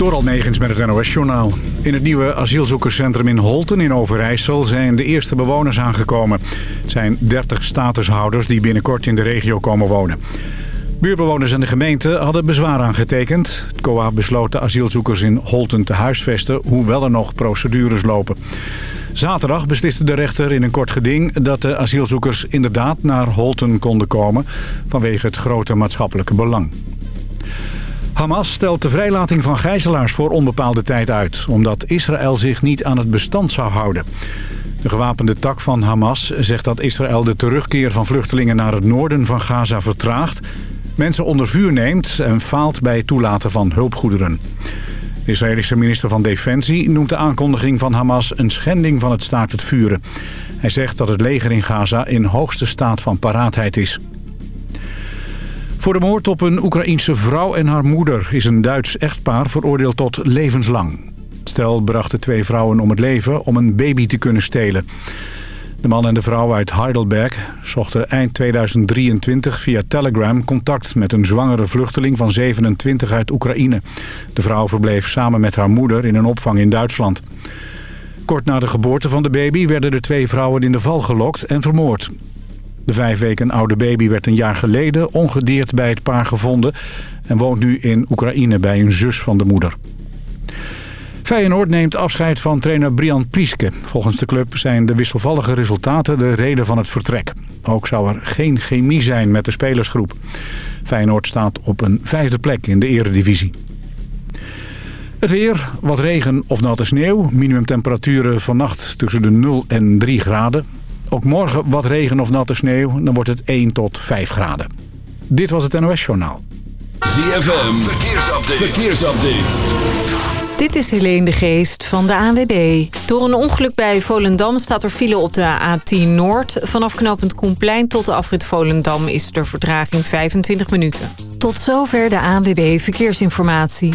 Door Almegens met het NOS-journaal. In het nieuwe asielzoekerscentrum in Holten in Overijssel zijn de eerste bewoners aangekomen. Het zijn 30 statushouders die binnenkort in de regio komen wonen. Buurbewoners en de gemeente hadden bezwaar aangetekend. Het COA besloot de asielzoekers in Holten te huisvesten, hoewel er nog procedures lopen. Zaterdag besliste de rechter in een kort geding dat de asielzoekers inderdaad naar Holten konden komen... vanwege het grote maatschappelijke belang. Hamas stelt de vrijlating van gijzelaars voor onbepaalde tijd uit... omdat Israël zich niet aan het bestand zou houden. De gewapende tak van Hamas zegt dat Israël de terugkeer van vluchtelingen naar het noorden van Gaza vertraagt... mensen onder vuur neemt en faalt bij het toelaten van hulpgoederen. De Israëlische minister van Defensie noemt de aankondiging van Hamas een schending van het staakt het vuren. Hij zegt dat het leger in Gaza in hoogste staat van paraatheid is. Voor de moord op een Oekraïense vrouw en haar moeder is een Duits echtpaar veroordeeld tot levenslang. Het stel bracht de twee vrouwen om het leven om een baby te kunnen stelen. De man en de vrouw uit Heidelberg zochten eind 2023 via Telegram contact met een zwangere vluchteling van 27 uit Oekraïne. De vrouw verbleef samen met haar moeder in een opvang in Duitsland. Kort na de geboorte van de baby werden de twee vrouwen in de val gelokt en vermoord. De vijf weken oude baby werd een jaar geleden ongedeerd bij het paar gevonden... en woont nu in Oekraïne bij een zus van de moeder. Feyenoord neemt afscheid van trainer Brian Prieske. Volgens de club zijn de wisselvallige resultaten de reden van het vertrek. Ook zou er geen chemie zijn met de spelersgroep. Feyenoord staat op een vijfde plek in de eredivisie. Het weer, wat regen of natte sneeuw. Minimumtemperaturen vannacht tussen de 0 en 3 graden. Ook morgen wat regen of natte sneeuw. Dan wordt het 1 tot 5 graden. Dit was het NOS Journaal. ZFM, verkeersupdate. verkeersupdate. Dit is Helene de Geest van de ANWB. Door een ongeluk bij Volendam staat er file op de A10 Noord. Vanaf knooppunt Koenplein tot de afrit Volendam is de vertraging 25 minuten. Tot zover de ANWB Verkeersinformatie.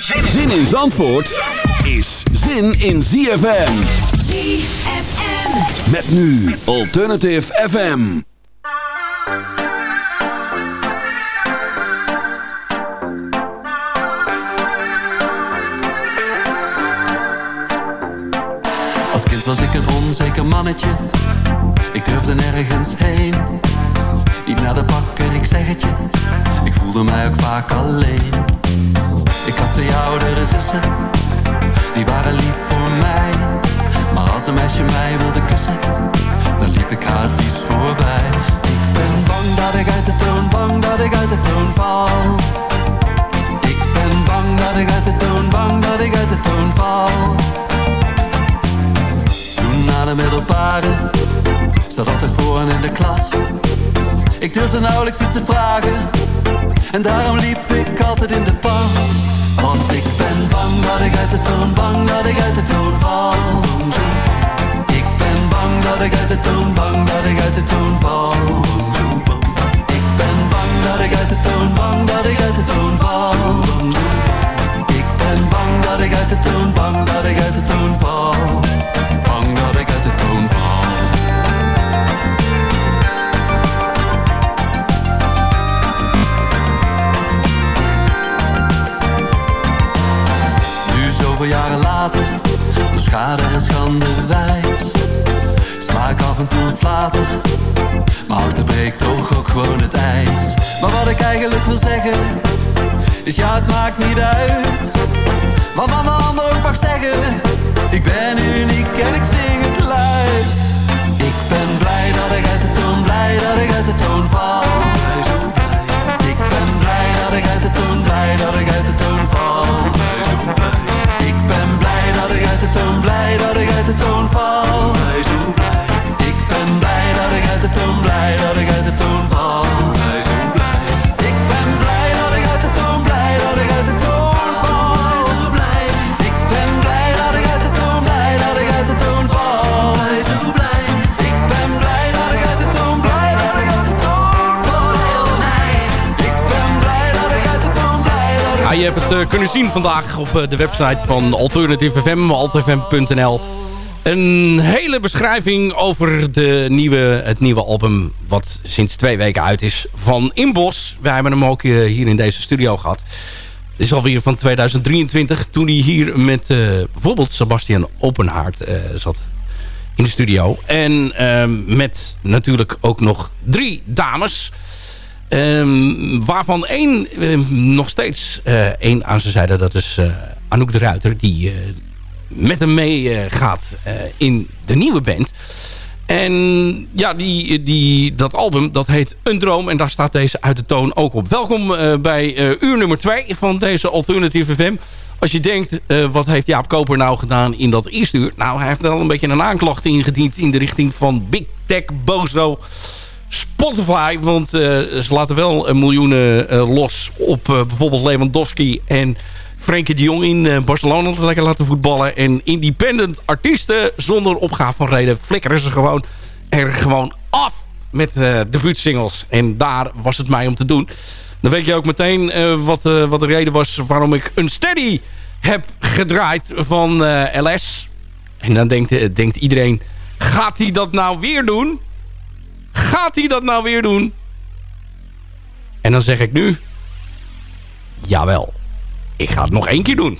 Zin in Zandvoort is zin in ZFM. ZFM. Met nu Alternative FM. was ik een onzeker mannetje Ik durfde nergens heen Niet naar de bakker, ik zeg het je Ik voelde mij ook vaak alleen Ik had twee oudere zussen Die waren lief voor mij. Maar als een meisje mij wilde kussen Dan liep ik haar het liefst voorbij. Ik ben bang dat ik uit de toon, bang dat ik uit de toon val. Ik ben bang dat ik uit de toon, bang dat ik uit de toon val. Na de middelbare Zat altijd vooraan in de klas. Ik durfde nauwelijks iets te vragen En daarom liep ik altijd in de pas Want ik ben bang dat ik uit de toon Bang dat ik uit de toon val. Ik ben bang dat ik uit de toon Bang dat ik uit de toon val. Ik ben bang dat ik uit de toon Bang dat ik uit de toon val. Ik ben bang dat ik uit de toon Bang dat ik uit de toon val schade en schande wijs. Sla ik af en toe flater, maar hart breekt toch ook gewoon het ijs. Maar wat ik eigenlijk wil zeggen, is ja het maakt niet uit. Wat van de ander ook mag zeggen, ik ben uniek en ik zing het luid. Ik ben blij dat ik uit de toon, blij dat ik uit de toon val. Ik ben blij dat ik uit de toon, blij dat ik uit de toon val dat ik uit de toon, blij dat ik uit de toon val. Ik ben blij dat ik uit de toon, blij dat ik uit de toon val. Je hebt het kunnen zien vandaag op de website van Alternative FM, altfm.nl. Een hele beschrijving over de nieuwe, het nieuwe album... wat sinds twee weken uit is van Inbos. Wij hebben hem ook hier in deze studio gehad. Het is alweer van 2023, toen hij hier met bijvoorbeeld Sebastian Openhaard zat in de studio. En met natuurlijk ook nog drie dames. Um, waarvan één ehm, nog steeds uh, één aan zijn zijde. Dat is uh, Anouk de Ruiter. Die uh, met hem mee gaat in de nieuwe band. En ja, die, die, dat album dat heet Een Droom. En daar staat deze uit de toon ook op. Welkom bij uur nummer 2 van deze Alternative FM. Als je denkt, wat heeft Jaap Koper nou gedaan in dat eerste uur? Nou, hij heeft wel een beetje een aanklacht ingediend in de richting van Big Tech, Bozo, Spotify. Want uh, ze laten wel miljoenen uh, los op bijvoorbeeld Lewandowski en Frenkie de Jong in Barcelona lekker laten voetballen. En independent artiesten zonder opgave van reden flikkeren ze gewoon er gewoon af met debuutsingles. En daar was het mij om te doen. Dan weet je ook meteen wat, wat de reden was waarom ik een steady heb gedraaid van LS. En dan denkt, denkt iedereen, gaat hij dat nou weer doen? Gaat hij dat nou weer doen? En dan zeg ik nu, jawel, ik ga het nog één keer doen.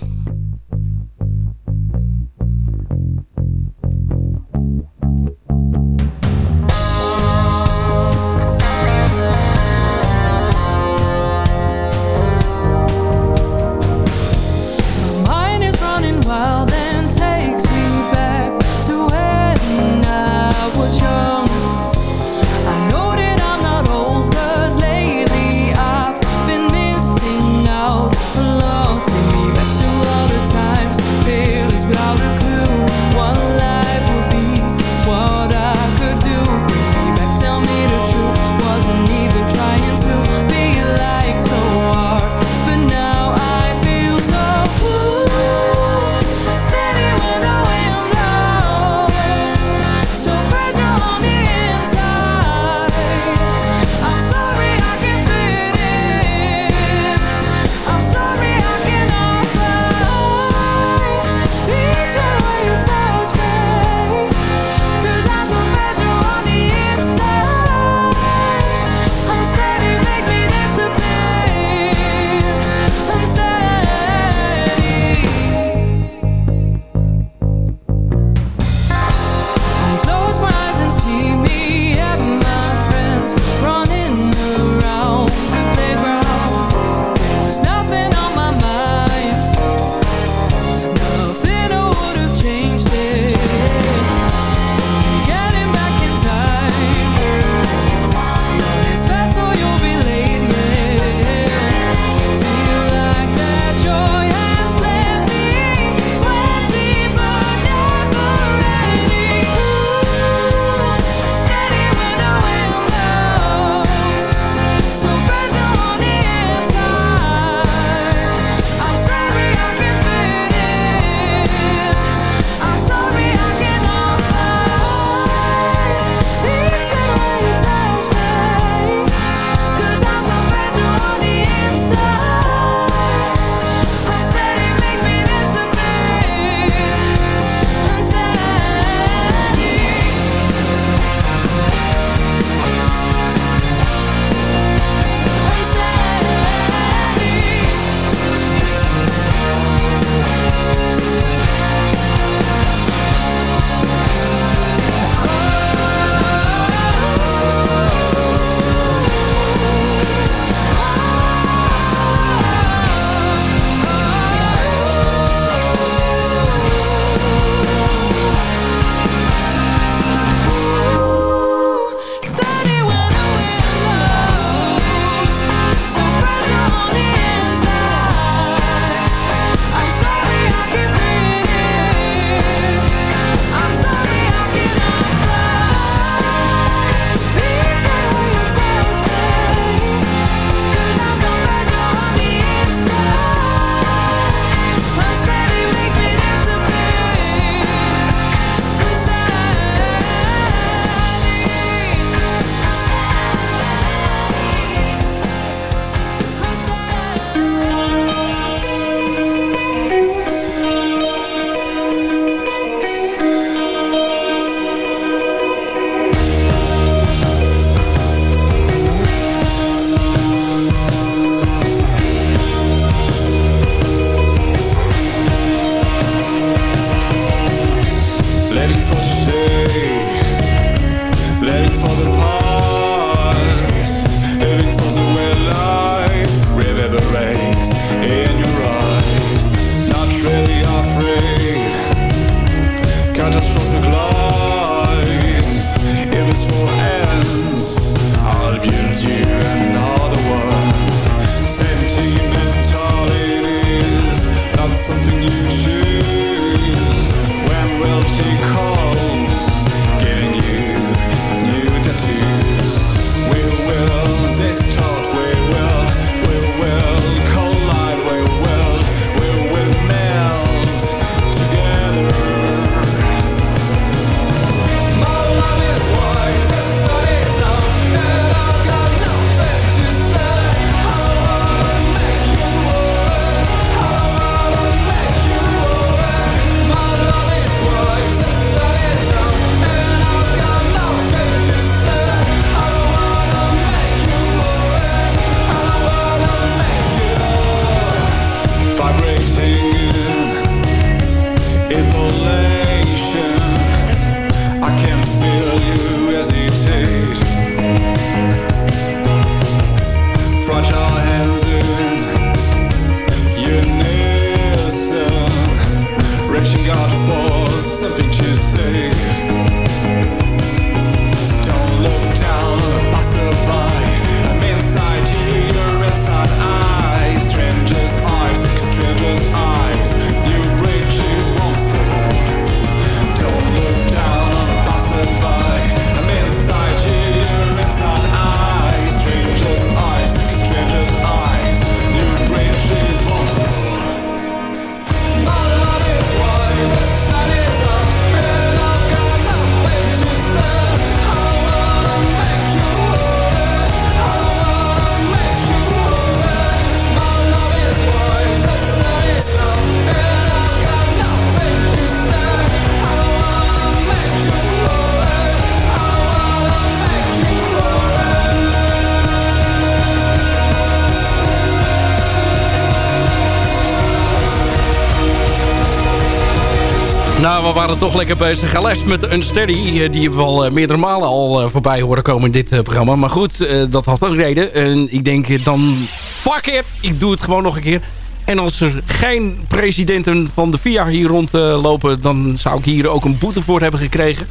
Waren toch lekker bezig. Les met Unsteady. Eh, die hebben we al eh, meerdere malen al eh, voorbij horen komen in dit programma. Maar goed, dat had een reden. En ik denk dan, fuck it. Ik doe het gewoon nog een keer. En als er geen presidenten van de VIA hier rondlopen... dan zou ik hier ook een boete voor hebben gekregen.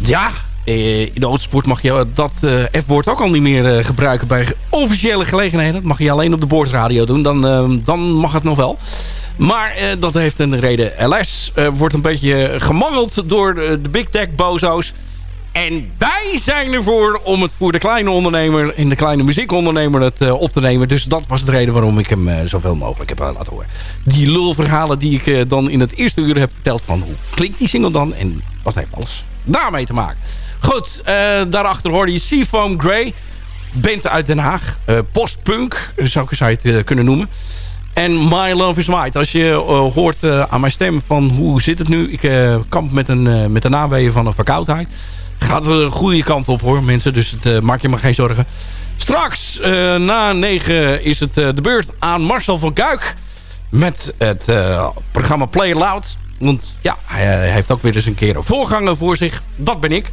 Ja, in de autosport mag je dat F-woord ook al niet meer gebruiken... bij officiële gelegenheden. Dat mag je alleen op de boordradio doen. Dan, dan mag het nog wel. Maar eh, dat heeft een reden. LS wordt een beetje gemangeld door de, Big Tech bozo's. En wij zijn ervoor om het voor de kleine ondernemer en de kleine muziekondernemer het op te nemen. Dus dat was de reden waarom ik hem zoveel mogelijk heb laten horen. Die lulverhalen die ik dan in het eerste uur heb verteld van hoe klinkt die single dan en wat heeft alles daarmee te maken. Goed, daarachter hoorde je Seafoam Grey. Band uit Den Haag. postpunk zou ik het kunnen noemen. En My Love is White. Als je hoort aan mijn stem van hoe zit het nu. Ik uh, kamp met een, met de naweeën van een verkoudheid. Gaat de goede kant op hoor mensen. Dus het, maak je maar geen zorgen. Straks na negen is het de beurt aan Marcel van Kuik. Met het programma Play Loud. Want ja, hij heeft ook weer eens een keer een voorganger voor zich. Dat ben ik.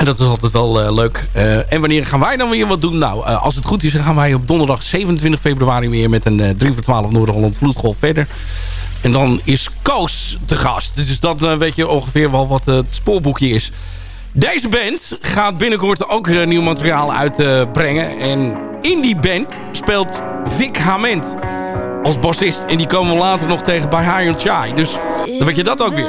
En dat is altijd wel uh, leuk. Uh, en wanneer gaan wij dan weer wat doen? Nou, uh, als het goed is, dan gaan wij op donderdag 27 februari weer met een 3 voor 12 Noord-Holland Vloedgolf verder. En dan is Koos te gast. Dus dat weet je ongeveer wel wat het spoorboekje is. Deze band gaat binnenkort ook nieuw materiaal uitbrengen. en in die band speelt Vic Hament als bassist. En die komen we later nog tegen bij High Chai. Dus dan weet je dat ook weer.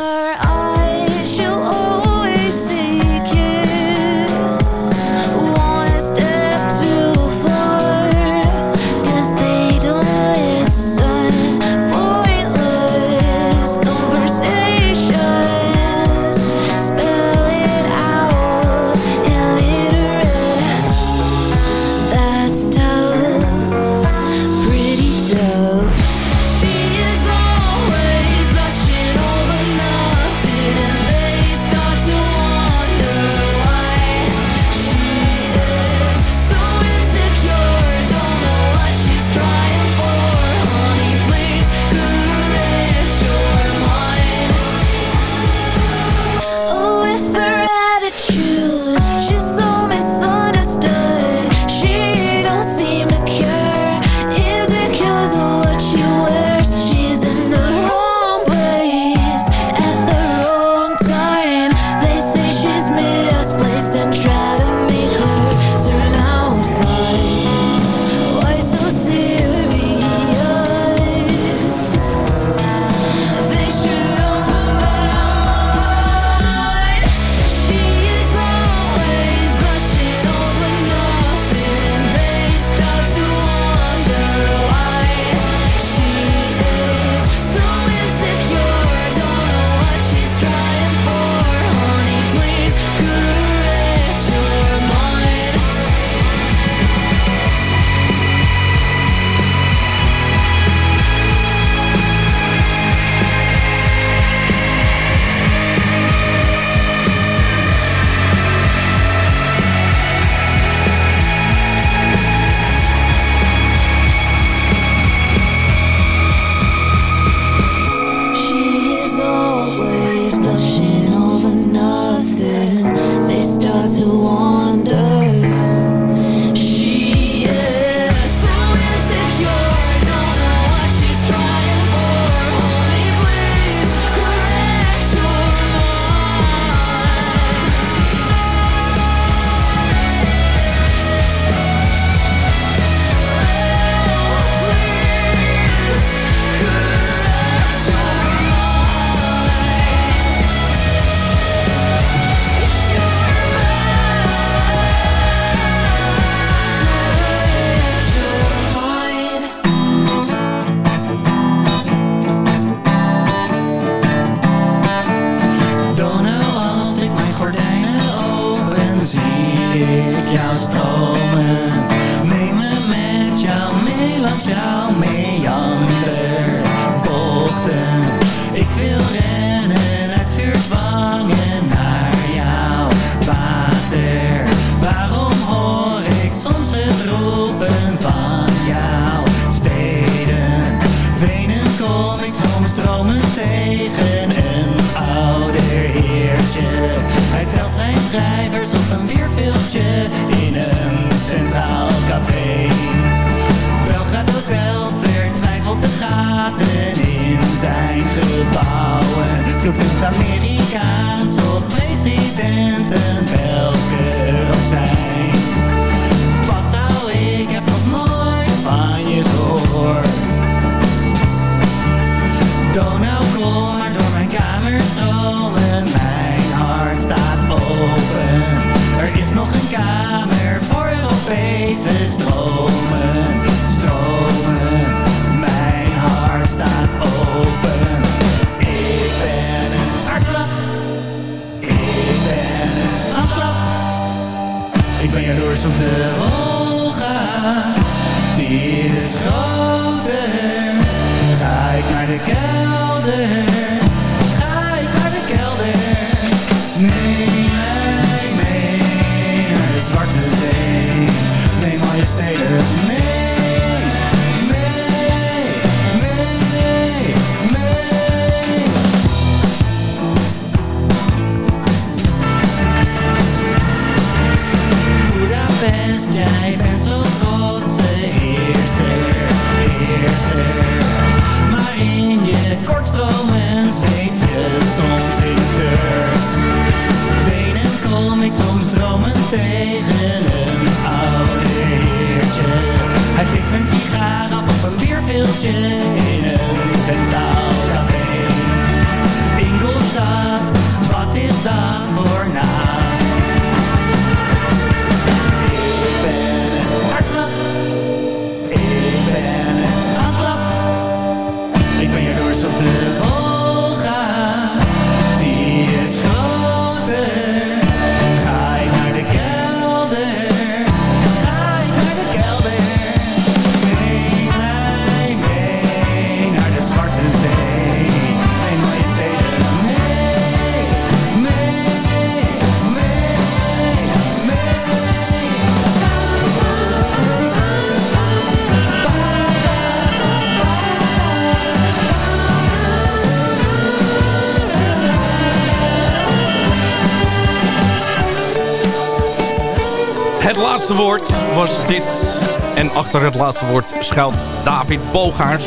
Het laatste woord was dit. En achter het laatste woord schuilt David Bogaars.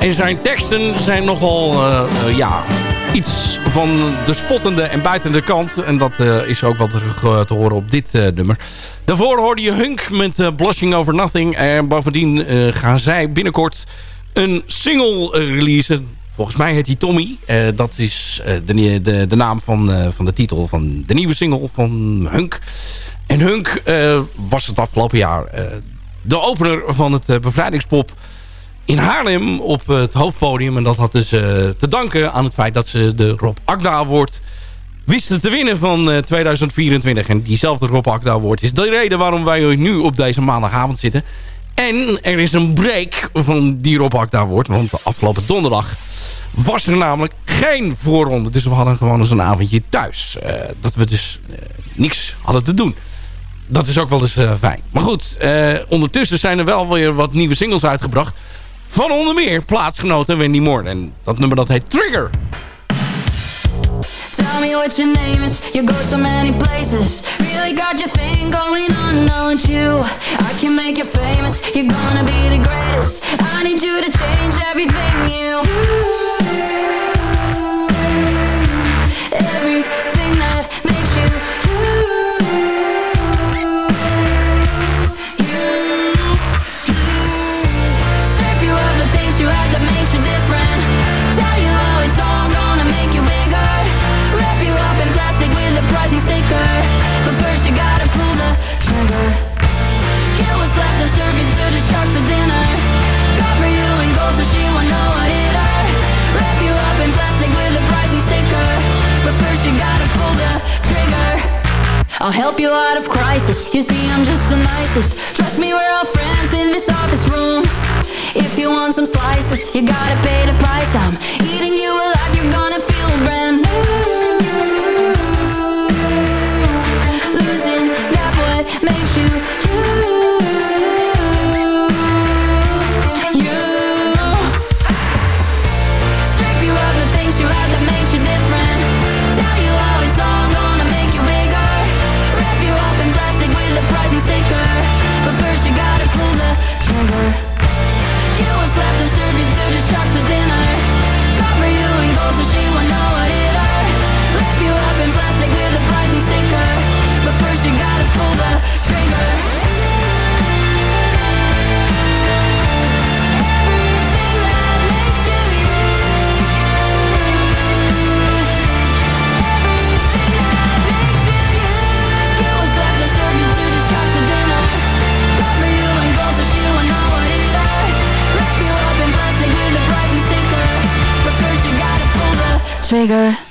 En zijn teksten zijn nogal eh, eh, ja, iets van de spottende en buitende kant. En dat eh, is ook wel terug te horen op dit nummer. Daarvoor hoorde je Hunk met Blushing Over Nothing. En bovendien gaan zij binnenkort een single releasen. Volgens mij heet die Tommy. Dat is de, de, de naam van, van de titel van de nieuwe single van Hunk. En Hunk eh, was het afgelopen jaar eh, de opener van het eh, bevrijdingspop in Haarlem op het hoofdpodium. En dat had dus te danken aan het feit dat ze de Rob Akda Award wisten te winnen van eh, 2024. En diezelfde Rob Akda Award is de reden waarom wij nu op deze maandagavond zitten. En er is een break van die Rob Akda Award. Want afgelopen donderdag was er namelijk geen voorronde. Dus we hadden gewoon eens een avondje thuis. Dat we dus niks hadden te doen. Dat is ook wel eens eh, fijn. Maar goed, eh, ondertussen zijn er wel weer wat nieuwe singles uitgebracht. Van onder meer plaatsgenoten Wendy Moore. En dat nummer dat heet Trigger. Tell me what your name is. You go so many places. Really got your thing going on, don't you? I can make you famous. You're gonna be the greatest. I need you to change everything you. I'll help you out of crisis. You see, I'm just the nicest. Trust me, we're all friends in this office room. If you want some slices, you gotta pay the price. I'm eating you alive. You're gonna feel brand trigger.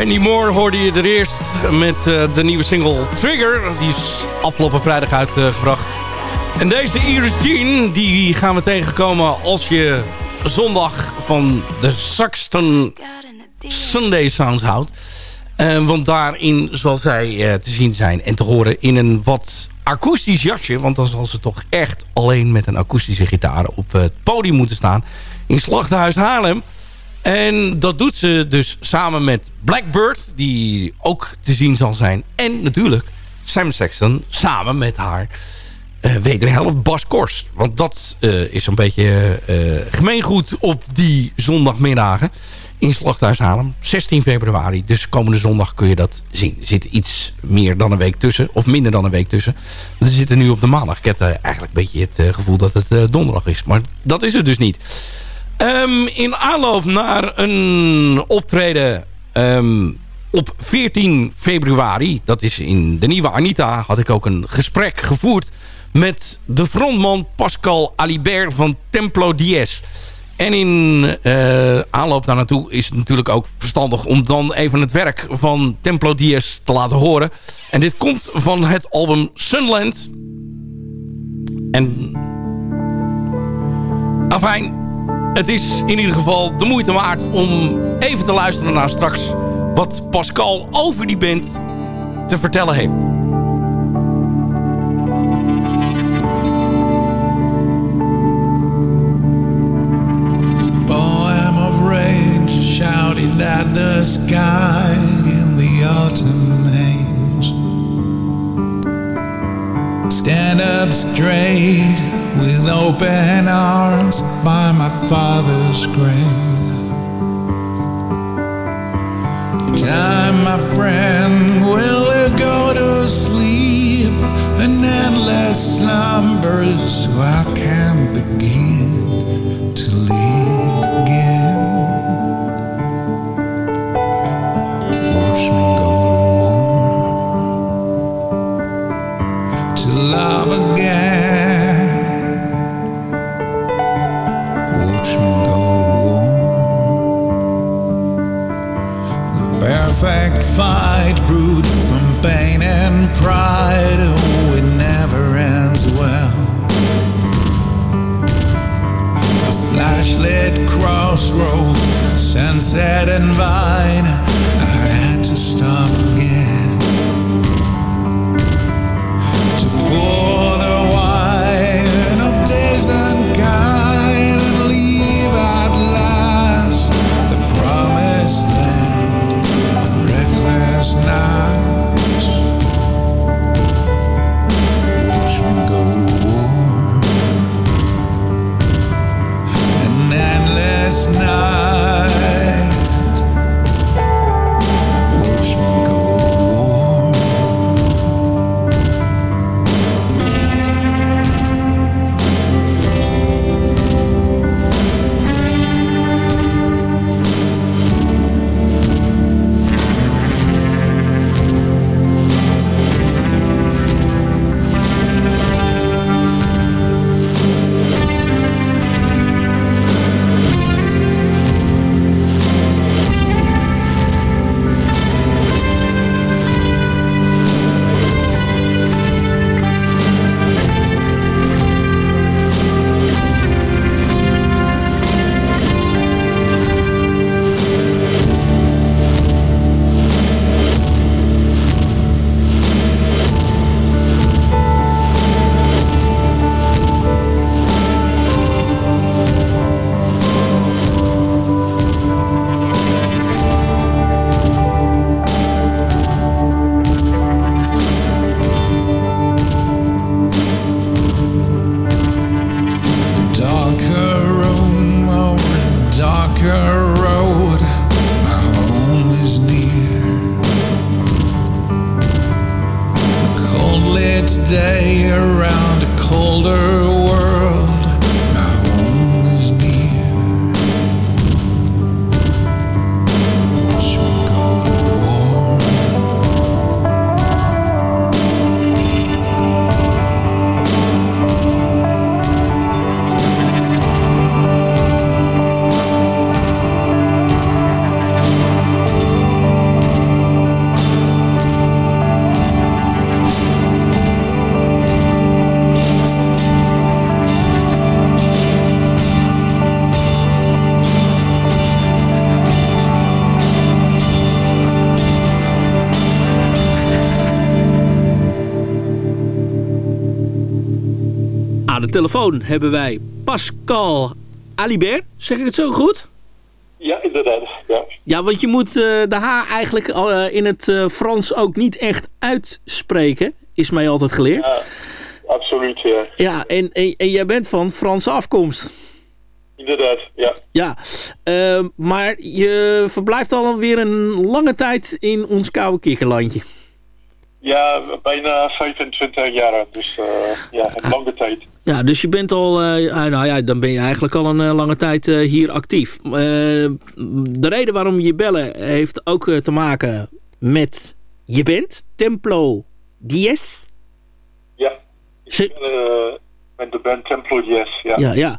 An Wendy Moore hoorde je er eerst met eh, de nieuwe single Trigger. Die is afgelopen vrijdag uitgebracht. En deze Iris Jean, die gaan we tegenkomen als je zondag van de Saxton Sunday Sounds houdt. Eh, want daarin zal zij eh, te zien zijn en te horen in een wat akoestisch jasje. Want dan zal ze toch echt alleen met een akoestische gitaar op het podium moeten staan. In Slachthuis Haarlem. En dat doet ze dus samen met Blackbird, die ook te zien zal zijn. En natuurlijk Sam Sexton samen met haar eh wederhelft Bas Korst. Want dat eh, is een beetje eh gemeengoed op die zondagmiddagen in Slachthuis Haarlem. 16 februari, dus komende zondag kun je dat zien. Er zit iets meer dan een week tussen, of minder dan een week tussen. We zitten nu op de maandag. Ik heb eigenlijk een beetje het gevoel dat het donderdag is. Maar dat is het dus niet. Ehm, in aanloop naar een optreden ehm, op 14 februari... dat is in de Nieuwe Anita... had ik ook een gesprek gevoerd... met de frontman Pascal Alibert van Templo Dies. En in eh, aanloop daar naartoe is het natuurlijk ook verstandig... om dan even het werk van Templo Dies te laten horen. En dit komt van het album Sunland. En... Afijn, het is in ieder geval de moeite waard om even te luisteren naar straks wat Pascal over die band te vertellen heeft. poem of rage shouted at the sky in the autumn haze. Stand up straight with open arms by my father's grave. Time, my friend, will go to sleep an endless slumber so I can begin fight brewed from pain and pride. Oh, it never ends well. A flashlit crossroad, sunset and vine. Telefoon hebben wij Pascal Alibert. Zeg ik het zo goed? Ja, inderdaad. Ja. Ja, want je moet eh, de H eigenlijk eh, in het eh, Frans ook niet echt uitspreken. Is mij altijd geleerd. ja, absoluut. Ja. Ja, en, en, en jij bent van Franse afkomst. Inderdaad, ja. Ja, maar je verblijft alweer een lange tijd in ons koude kikkerlandje. Ja, bijna 25 jaar. Dus eh, ja, een lange tijd. Ja, dus je bent al, eh, nou ja, dan ben je eigenlijk al een eh, lange tijd hier actief. De reden waarom je bellen heeft ook te maken met je band, Templo Dies. Ja. Ik ben, met de band Templo Dies, ja. Ja, ja.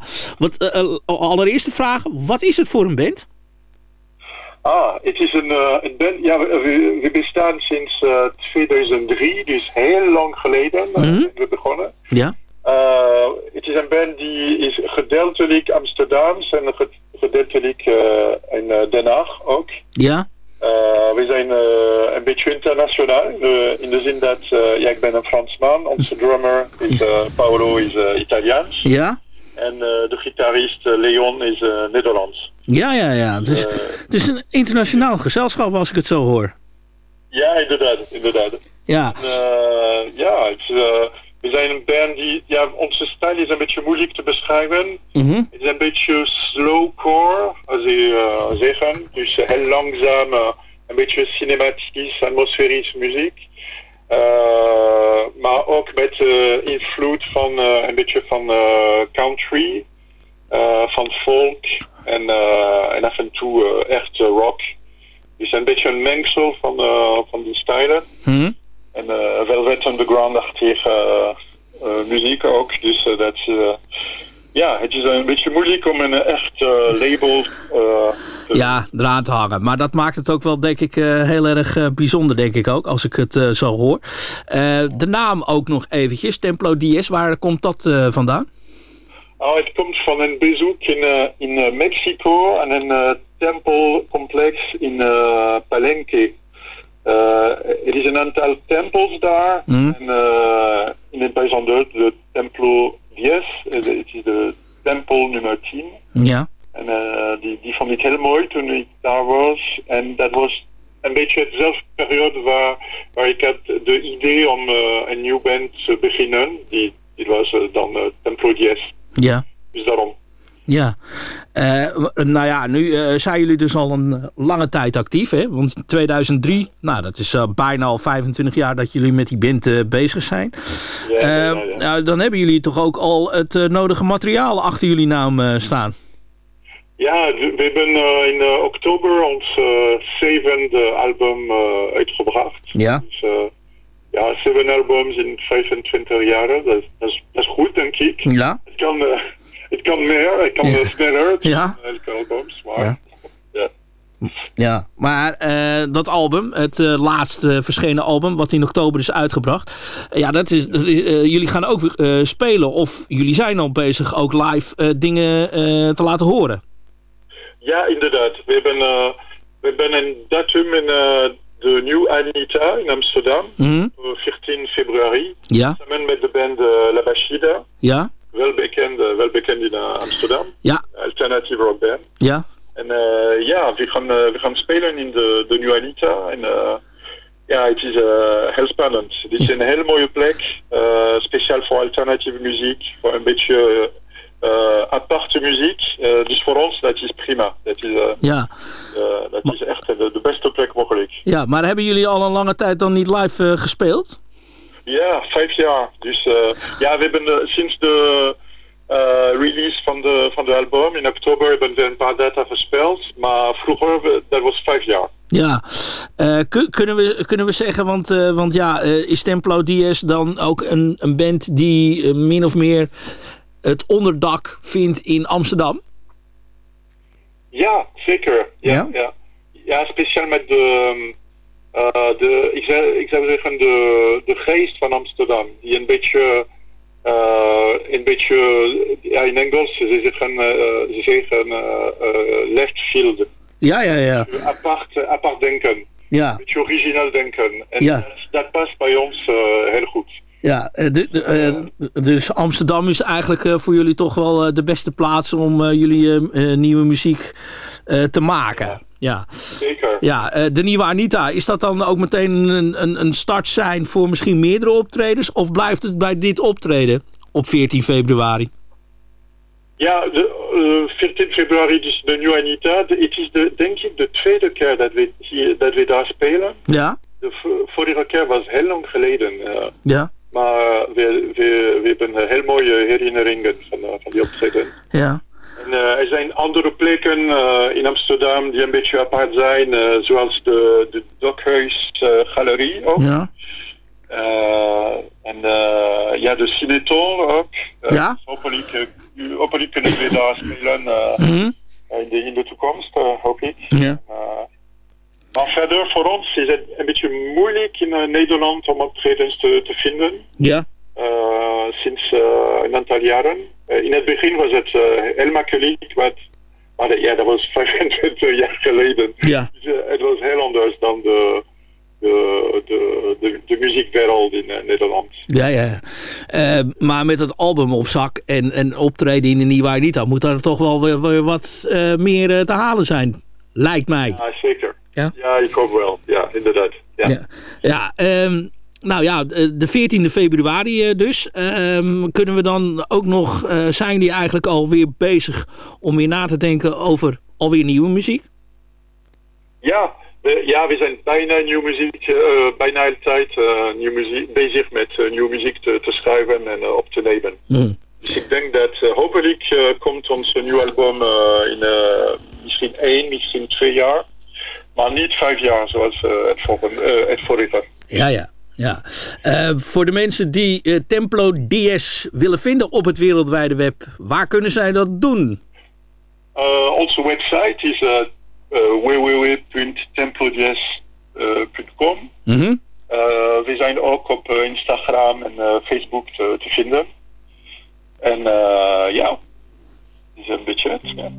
Eh, allereerste vraag, wat is het voor een band? Ah, het is een, eh, een band. Ja, we, we- bestaan sinds eh, 2003, dus heel lang geleden eh, Mhm. we begonnen. Ja. Het is een band die is gedeeltelijk Amsterdams en ge- gedeeltelijk in Den Haag ook. Ja. We zijn een beetje internationaal, in de, in de zin dat ja, ik ben een Fransman, onze drummer is Paolo is Italiaans Ja. En eh, de gitarist eh, Leon is eh, Nederlands. Ja, ja, ja. Dus het is een internationaal gezelschap als ik het zo hoor. ja, inderdaad, inderdaad. Ja. Eh, ja, het, we zijn een band die, ja, onze stijl is een beetje moeilijk te beschrijven. Mhm. Het is een beetje slowcore, als je eh, zeggen. Dus heel langzaam, een beetje cinematisch, atmosferisch muziek. Eh, maar ook met eh, invloed van eh, een beetje van country, van folk en, en af en toe echt rock. Dus een beetje een mengsel van, van die stijlen. Mhm. En uh, Velvet Underground-achtige muziek ook. Dus dat is... Ja, het is een beetje moeilijk om een echt uh, label uh, te Ja, eraan te hangen. Maar dat maakt het ook wel, denk ik, eh, heel erg eh, bijzonder, denk ik ook, als ik het eh, zo hoor. Eh, de naam ook nog eventjes, Templo Dies, waar komt dat eh, vandaan? Oh, het komt van een bezoek in, in Mexico aan een tempelcomplex in uh, Palenque. er is een aantal tempels daar. Mhm. En, uh, in het bijzonder de Templo 10. Het is de tempel nummer 10. Ja. En uh, die, die vond ik heel mooi toen ik daar was. En dat was een beetje dezelfde periode waar, waar ik had de idee om uh, een nieuw band te beginnen. Die, die was uh, dan Templo 10. Ja. Dus daarom. Ja, uh, nou ja, nu uh, zijn jullie dus al een lange tijd actief, hè? Want 2003, nou dat is uh, bijna al 25 jaar dat jullie met die band bezig zijn. Ja, ja, ja. Nou, dan hebben jullie toch ook al het nodige materiaal achter jullie naam staan. Ja, we hebben in oktober ons zevende album uitgebracht. Ja. Dus, ja, zeven albums in 25 jaar, dat, dat, is, dat is goed denk ik. Ja. Het kan... Het kan meer, het kan ja. sneller. Ja. Elke albums, maar... Ja. ja. Ja, maar uh, dat album, het uh, laatste verschenen album, wat in oktober is uitgebracht. ja, dat is, dat is uh, jullie gaan ook spelen of jullie zijn al bezig ook live dingen te laten horen. Ja, inderdaad. We hebben, we hebben een datum in de New Anita in Amsterdam, mm -hmm. 14 februari. Ja. Samen met de band La Bashida. Ja. Wel bekend, wel bekend in Amsterdam. Ja. Alternative rock band. Ja. En uh, ja, we gaan, uh, we gaan spelen in de, de New Anita. En uh, ja, het is heel spannend. Dit is een hele mooie plek. speciaal voor alternatieve muziek. Voor een beetje aparte muziek. dus voor ons, dat is prima. Dat is, ja. dat is echt de, de, beste plek mogelijk. Ja, maar hebben jullie al een lange tijd dan niet live gespeeld? Ja, vijf jaar. Dus eh, ja, we hebben eh, sinds de eh, release van de, van de album in oktober hebben we een paar data verspeeld. Maar vroeger, dat was vijf jaar. Ja, kun- kunnen, we, kunnen we zeggen, want, want ja, is Templo Diaz dan ook een, een band die min of meer het onderdak vindt in Amsterdam? Ja, zeker. Ja, Ja? ja? ja. speciaal met de, eh, de ik, zou, ik zou zeggen, de, de geest van Amsterdam. Die een beetje, eh, een beetje ja, in Engels, ze zeggen, eh, ze zeggen left field. Ja, ja, ja. Apart, apart denken. Ja, Een beetje origineel denken. En Ja. dat, dat past bij ons heel goed. ja de- de, dus Amsterdam is eigenlijk voor jullie toch wel de beste plaats om jullie nieuwe muziek te maken. Ja, Zeker. ja eh, de nieuwe Anita, is dat dan ook meteen een, een, een start zijn voor misschien meerdere optredens? Of blijft het bij dit optreden op 14 februari? Ja, de, eh, 14 februari, dus de nieuwe Anita. Het is de, denk ik de tweede keer dat we, hier, dat we daar spelen. Ja, De vorige keer was heel lang geleden. eh, ja, maar we, we, we hebben heel mooie herinneringen van, eh, van die optreden. ja. En, eh, er zijn andere plekken eh, in Amsterdam die een beetje apart zijn. eh, zoals de, de Dokhuis Galerie ook. Ja, en ja, de Cinetor ook. Ja. hopelijk, hopelijk kunnen we daar spelen eh, Mhm. in, de, in de toekomst, hoop ik. ja. Maar verder voor ons is het een beetje moeilijk in Nederland om optredens te, te vinden. ja. Eh, sinds eh, een aantal jaren. Eh, in het begin was het eh, heel makkelijk, maar, maar dat- ja, dat was 25 jaar geleden. Ja. Dus, het was heel anders dan de, de, de, de, de muziekwereld in Nederland. Ja, ja. Eh, maar met het album op zak en, en optreden in de nieuwe Anita... moet daar toch wel weer, weer wat eh, meer te halen zijn. Lijkt mij. Ja, zeker. Ja? Ja, ik hoop wel. Ja, inderdaad. Ja. Ja, ja ehm, nou ja, de 14e februari eh, dus. Ehm, kunnen we dan ook nog... eh, zijn die eigenlijk alweer bezig om weer na te denken over alweer nieuwe muziek? Ja, we, ja, we zijn bijna nieuwe muziek, eh, bijna altijd eh, nieuwe muziek, bezig met eh, nieuwe muziek te, te schrijven en eh, op te nemen. Hm. Dus ik denk dat eh, hopelijk eh, komt ons nieuw album eh, in eh, misschien één, misschien twee jaar. Maar niet vijf jaar zoals eh, het, volgende, eh, het vorige. Ja, ja. Ja. Eh, voor de mensen die eh, Templo DS willen vinden op het wereldwijde web... waar kunnen zij dat doen? Uh, onze website is uh, uh, www.templojazz.com. Mhm. Uh, we zijn ook op uh, Instagram en uh, Facebook te, te vinden. En uh, ja, dat is een beetje het. Ja.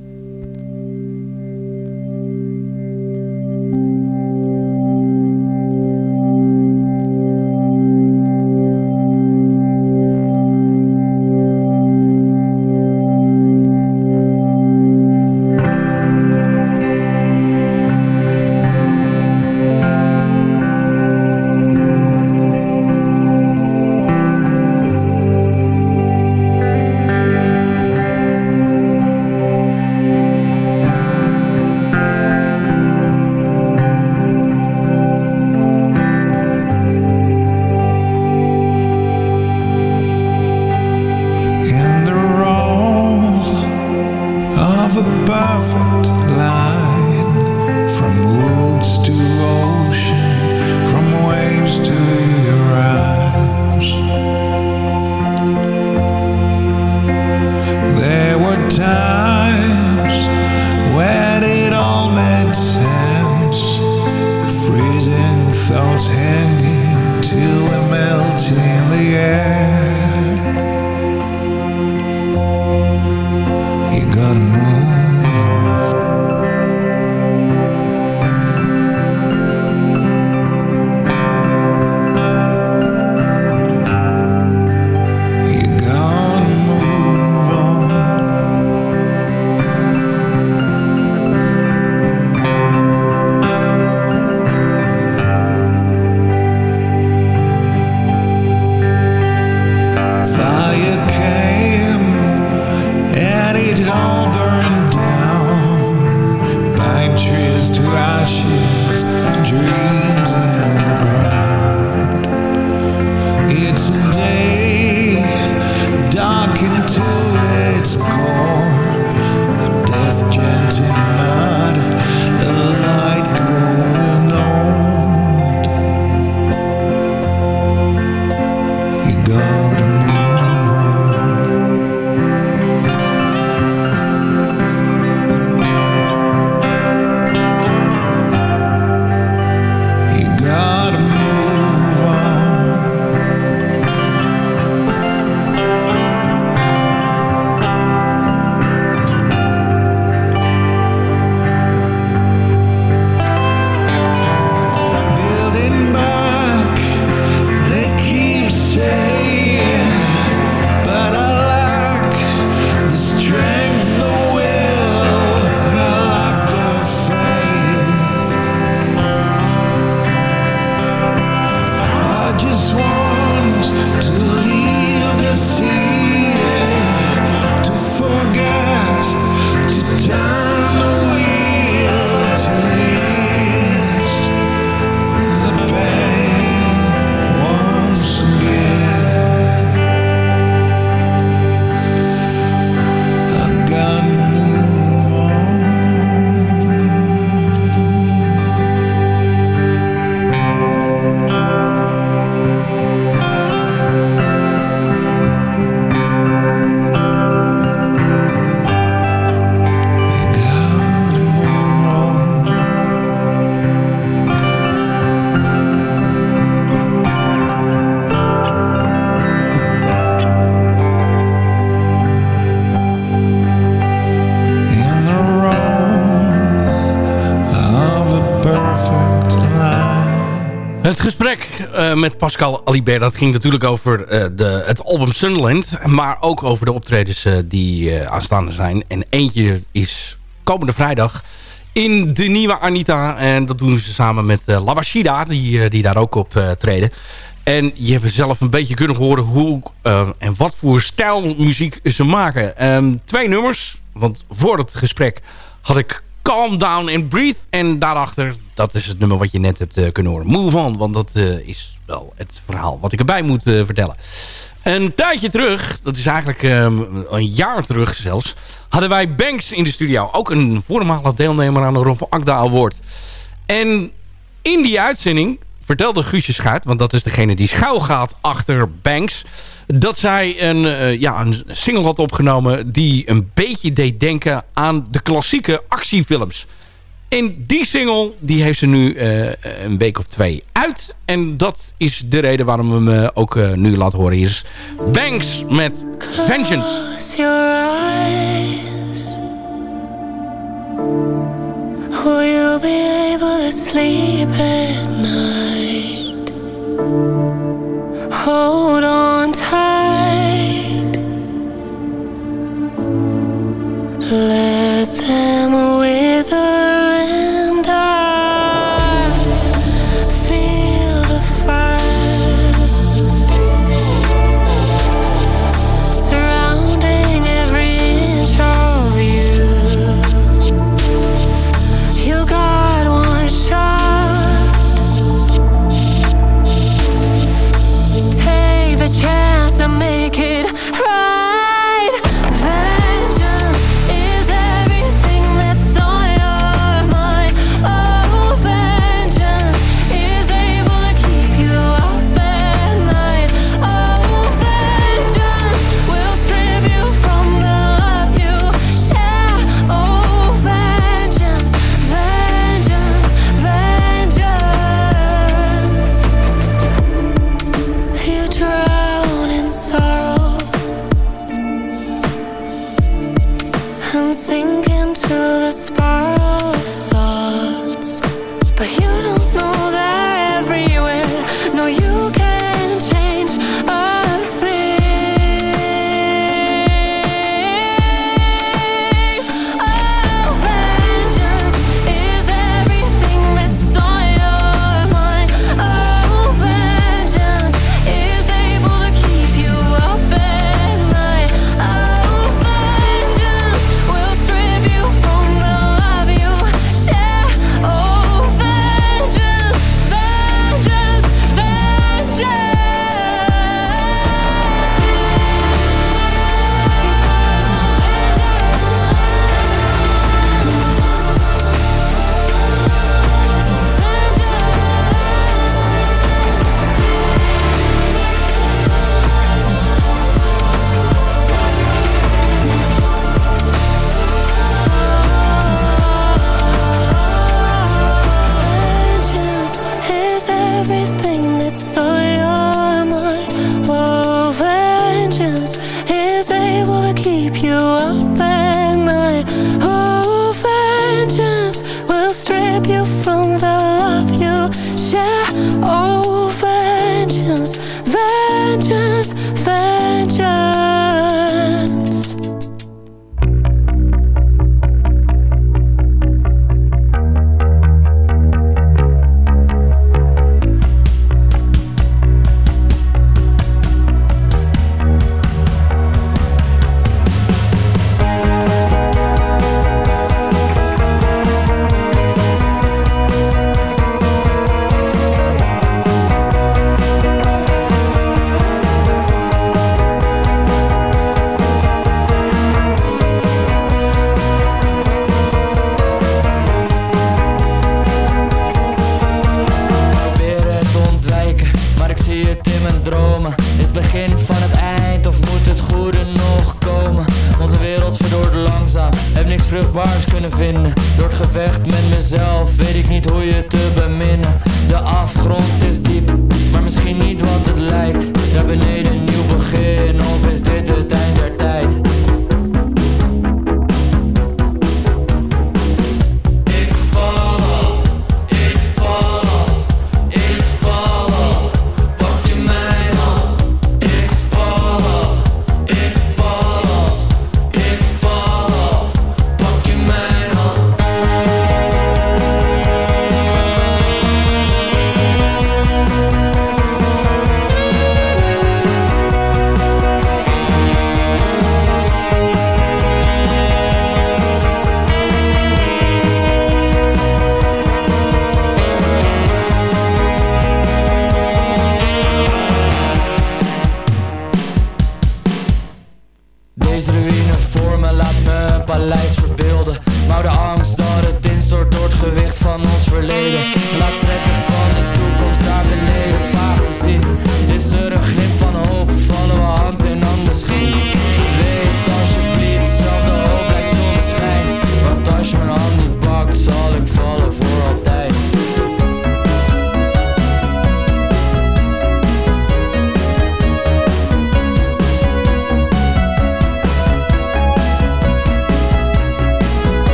Met Pascal Alibert. Dat ging natuurlijk over eh, de, het album Sunderland. Maar ook over de optredens eh, die aanstaande zijn. En eentje is komende vrijdag in de nieuwe Anita. En dat doen ze samen met uh, Labashida, die, die daar ook op treden. En je hebt zelf een beetje kunnen horen hoe en wat voor stijl muziek ze maken. Ehm, twee nummers, want voor het gesprek had ik Calm Down and Breathe. En daarachter, dat is het nummer wat je net hebt uh, kunnen horen. Move On, want dat uh, is wel het verhaal wat ik erbij moet uh, vertellen. Een tijdje terug, dat is eigenlijk een jaar terug zelfs... hadden wij Banks in de studio. Ook een voormalig deelnemer aan de Rob Akda Award. En in die uitzending vertelde Guusje Schuit... want dat is degene die schuil gaat achter Banks dat zij een, uh, ja, een single had opgenomen... die een beetje deed denken aan de klassieke actiefilms. En die single die heeft ze nu uh, een week of twee uit. En dat is de reden waarom we hem uh, ook nu laten horen. Hier is Banks met Vengeance. Will you be able to sleep at night? Hold on tight. Let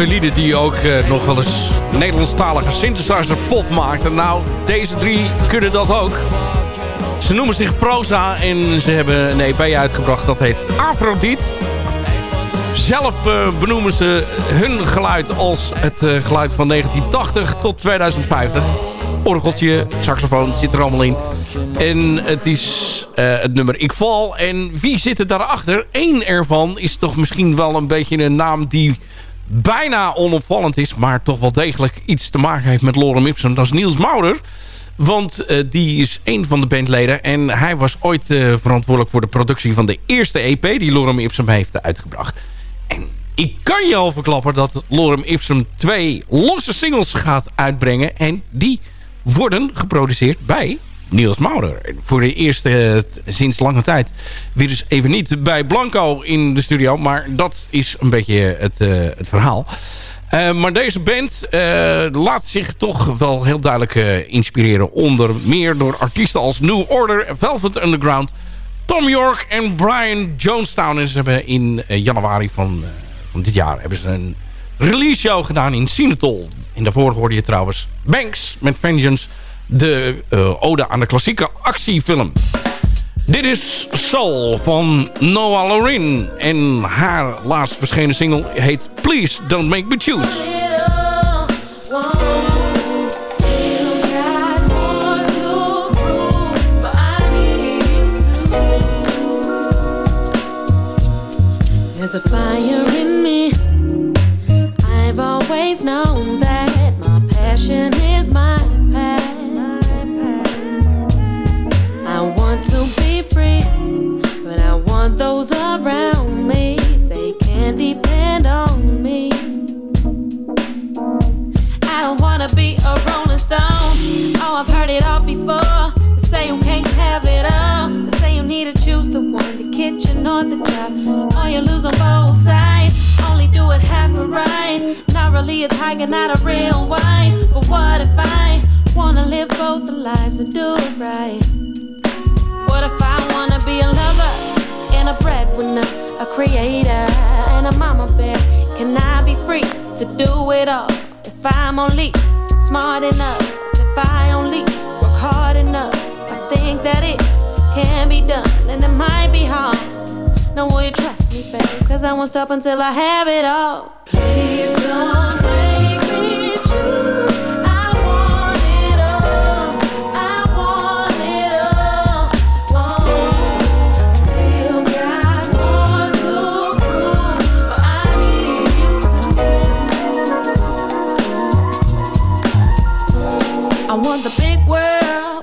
verlieden die ook eh, nog wel eens Nederlandstalige synthesizer pop maakten. Nou, deze drie kunnen dat ook. Ze noemen zich Proza en ze hebben een EP uitgebracht dat heet Afrodite. Zelf eh, benoemen ze hun geluid als het eh, geluid van 1980 tot 2050. Orgeltje, saxofoon, zit er allemaal in. En het is het nummer Ik Val. En wie zit er daarachter? Eén ervan is toch misschien wel een beetje een naam die bijna onopvallend is... maar toch wel degelijk iets te maken heeft met Lorem Ipsum. Dat is Niels Maurer. Want uh, die is een van de bandleden. En hij was ooit uh, verantwoordelijk voor de productie van de eerste EP... die Lorem Ipsum heeft uitgebracht. En ik kan je al verklappen dat Lorem Ipsum twee losse singles gaat uitbrengen. En die worden geproduceerd bij Niels Maurer. Voor de eerste uh, sinds lange tijd. Weer dus even niet bij Blanco in de studio. Maar dat is een beetje het, het verhaal. Maar deze band laat zich toch wel heel duidelijk inspireren. Onder meer door artiesten als New Order, Velvet Underground, Tom York en Brian Jonestown. En ze hebben in januari van, van dit jaar hebben ze een release show gedaan in Sinatol. In daarvoor hoorde je trouwens Banks met Vengeance. De ode aan de klassieke actiefilm. Dit is Soul van Noah Lorin. En haar laatst verschenen single heet Please Don't Make Me Choose. There's a fire in me. I've always known that my passion I've heard it all before. They say you can't have it all. They say you need to choose the one, the kitchen or the job. Or you lose on both sides. Only do it half right. Not really a tiger, not a real wife. But what if I wanna live both the lives and do it right? What if I wanna be a lover and a breadwinner, a creator and a mama bear? Can I be free to do it all? If I'm only smart enough, if I think that it can be done and it might be hard. Now will you trust me, babe? Cause I won't stop until I have it all. Please don't make me choose. I want it all. I want it all. Still got more to prove, but I need you to. I want the big world,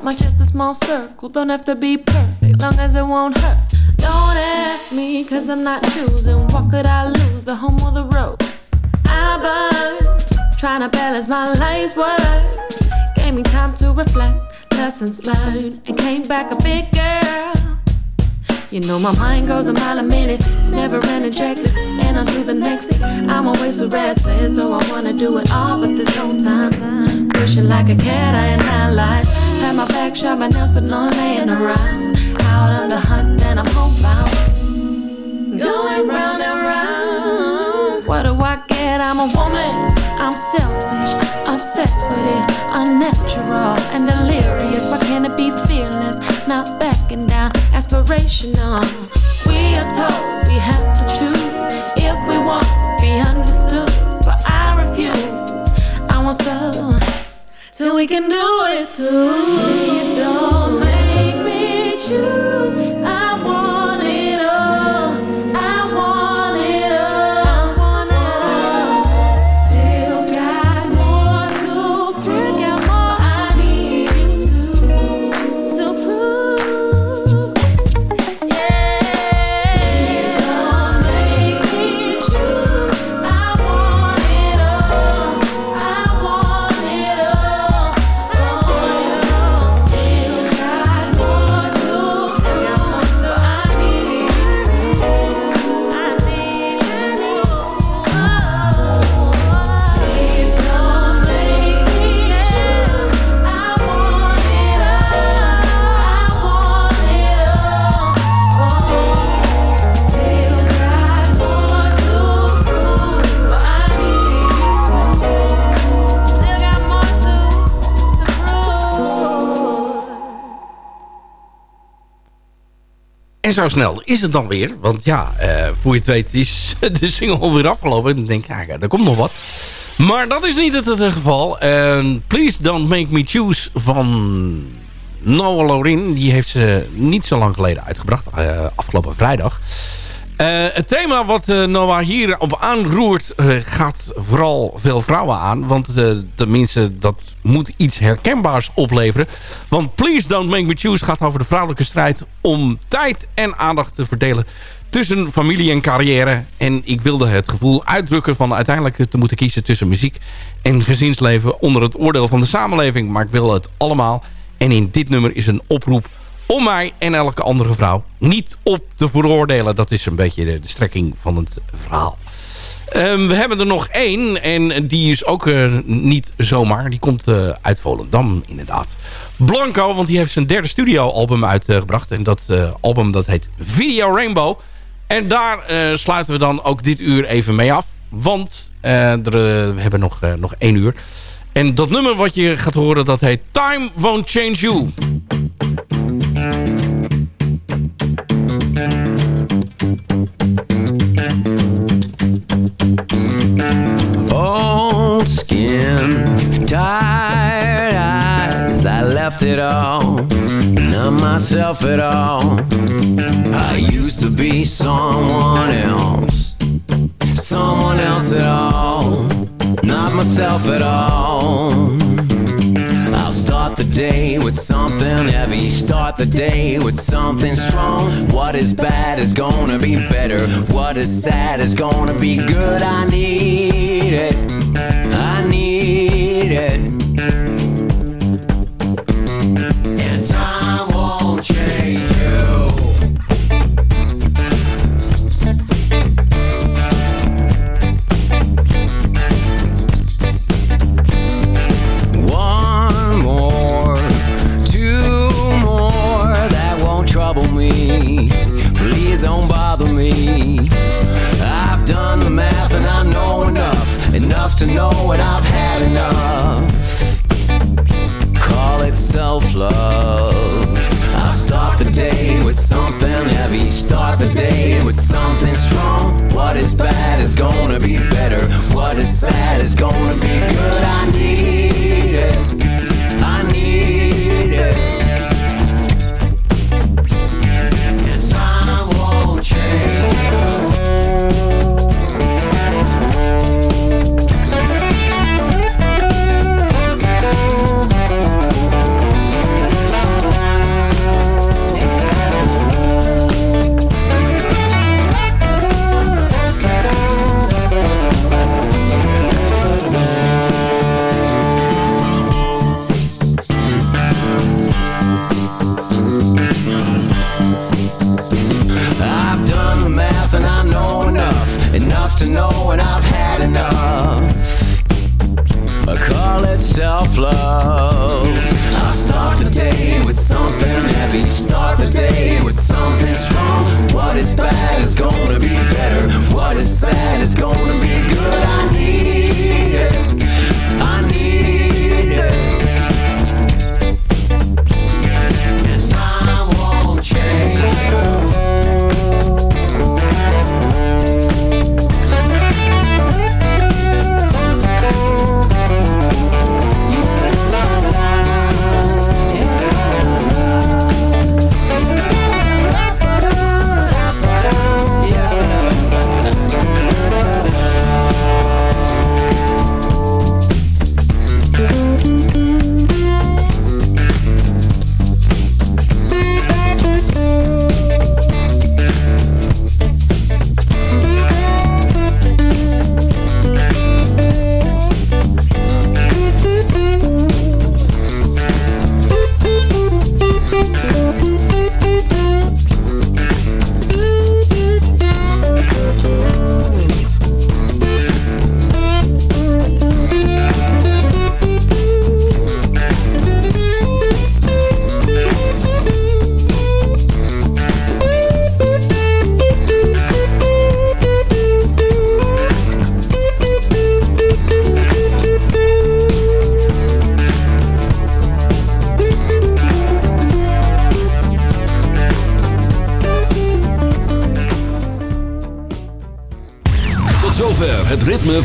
not just a small circle. Don't have to be perfect, long as it won't hurt. Don't ask me, cause I'm not choosing. What could I lose, the home or the road? I burn, trying to balance my life's work. Gave me time to reflect, lessons learned, and came back a big girl. You know my mind goes a mile a minute, never ran a checklist, and on to the next thing. I'm always so restless, so I wanna do it all, but there's no time. Wishing like a cat, I ain't not life. My back shot, my nails, but not laying around. Out on the hunt, and I'm homebound. Going round and round. What do I get? I'm a woman. I'm selfish, obsessed with it, unnatural and delirious. Why can't it be fearless? Not backing down, aspirational. We are told we have to choose if we want to be understood, but I refuse. I want some till we can do it too. Please don't make me choose. En zo snel is het dan weer. Want ja, eh, voor je het weet is de single alweer afgelopen. En dan denk ik, ja, er komt nog wat. Maar dat is niet het, het geval. En Please Don't Make Me Choose van Noah Lorin. Die heeft ze niet zo lang geleden uitgebracht. eh, afgelopen vrijdag. Eh, het thema wat eh, Noah hier op aanroert eh, gaat vooral veel vrouwen aan. Want tenminste, dat moet iets herkenbaars opleveren. Want Please Don't Make Me Choose gaat over de vrouwelijke strijd... om tijd en aandacht te verdelen tussen familie en carrière. En ik wilde het gevoel uitdrukken van uiteindelijk te moeten kiezen... tussen muziek en gezinsleven onder het oordeel van de samenleving. Maar ik wil het allemaal. En in dit nummer is een oproep om mij en elke andere vrouw niet op te veroordelen. Dat is een beetje de, strekking van het verhaal. Ehm, we hebben er nog één en die is ook eh, niet zomaar. Die komt eh, uit Volendam inderdaad. Blanco, want die heeft zijn derde studioalbum uitgebracht. en dat eh, album dat heet Video Rainbow. En daar sluiten we dan ook dit uur even mee af. Want we hebben nog, nog één uur. En dat nummer wat je gaat horen dat heet Time Won't Change You. Old skin, tired eyes. I left it all, not myself at all. I used to be someone else, someone else at all, not myself at all. I'll start the day with. Start the day with something strong. What is bad is gonna be better. What is sad is gonna be good. I need it. I need it. Good.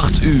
uur.